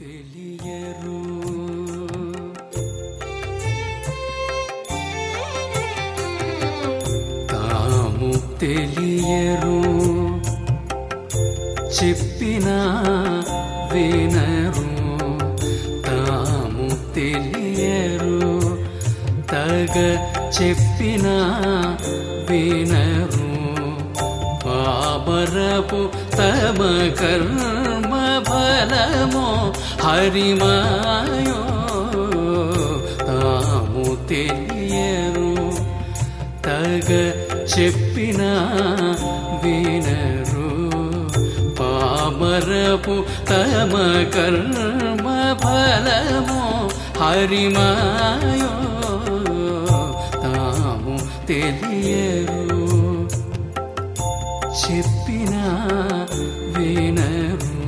తెలియరు. తాము తెలియరు. చెప్పిన వినరు. తాము తెలియరు. తగ చెప్పిన వినరు. పామరపు తమ కర్ణ ఫలము హరిమాయో తాము తెలియరు తగ చెప్పిన వినరు. పామరపు తమ కర్మ ఫలము హరిమాయో తాము తెలియరు. చెప్పిన వినరు.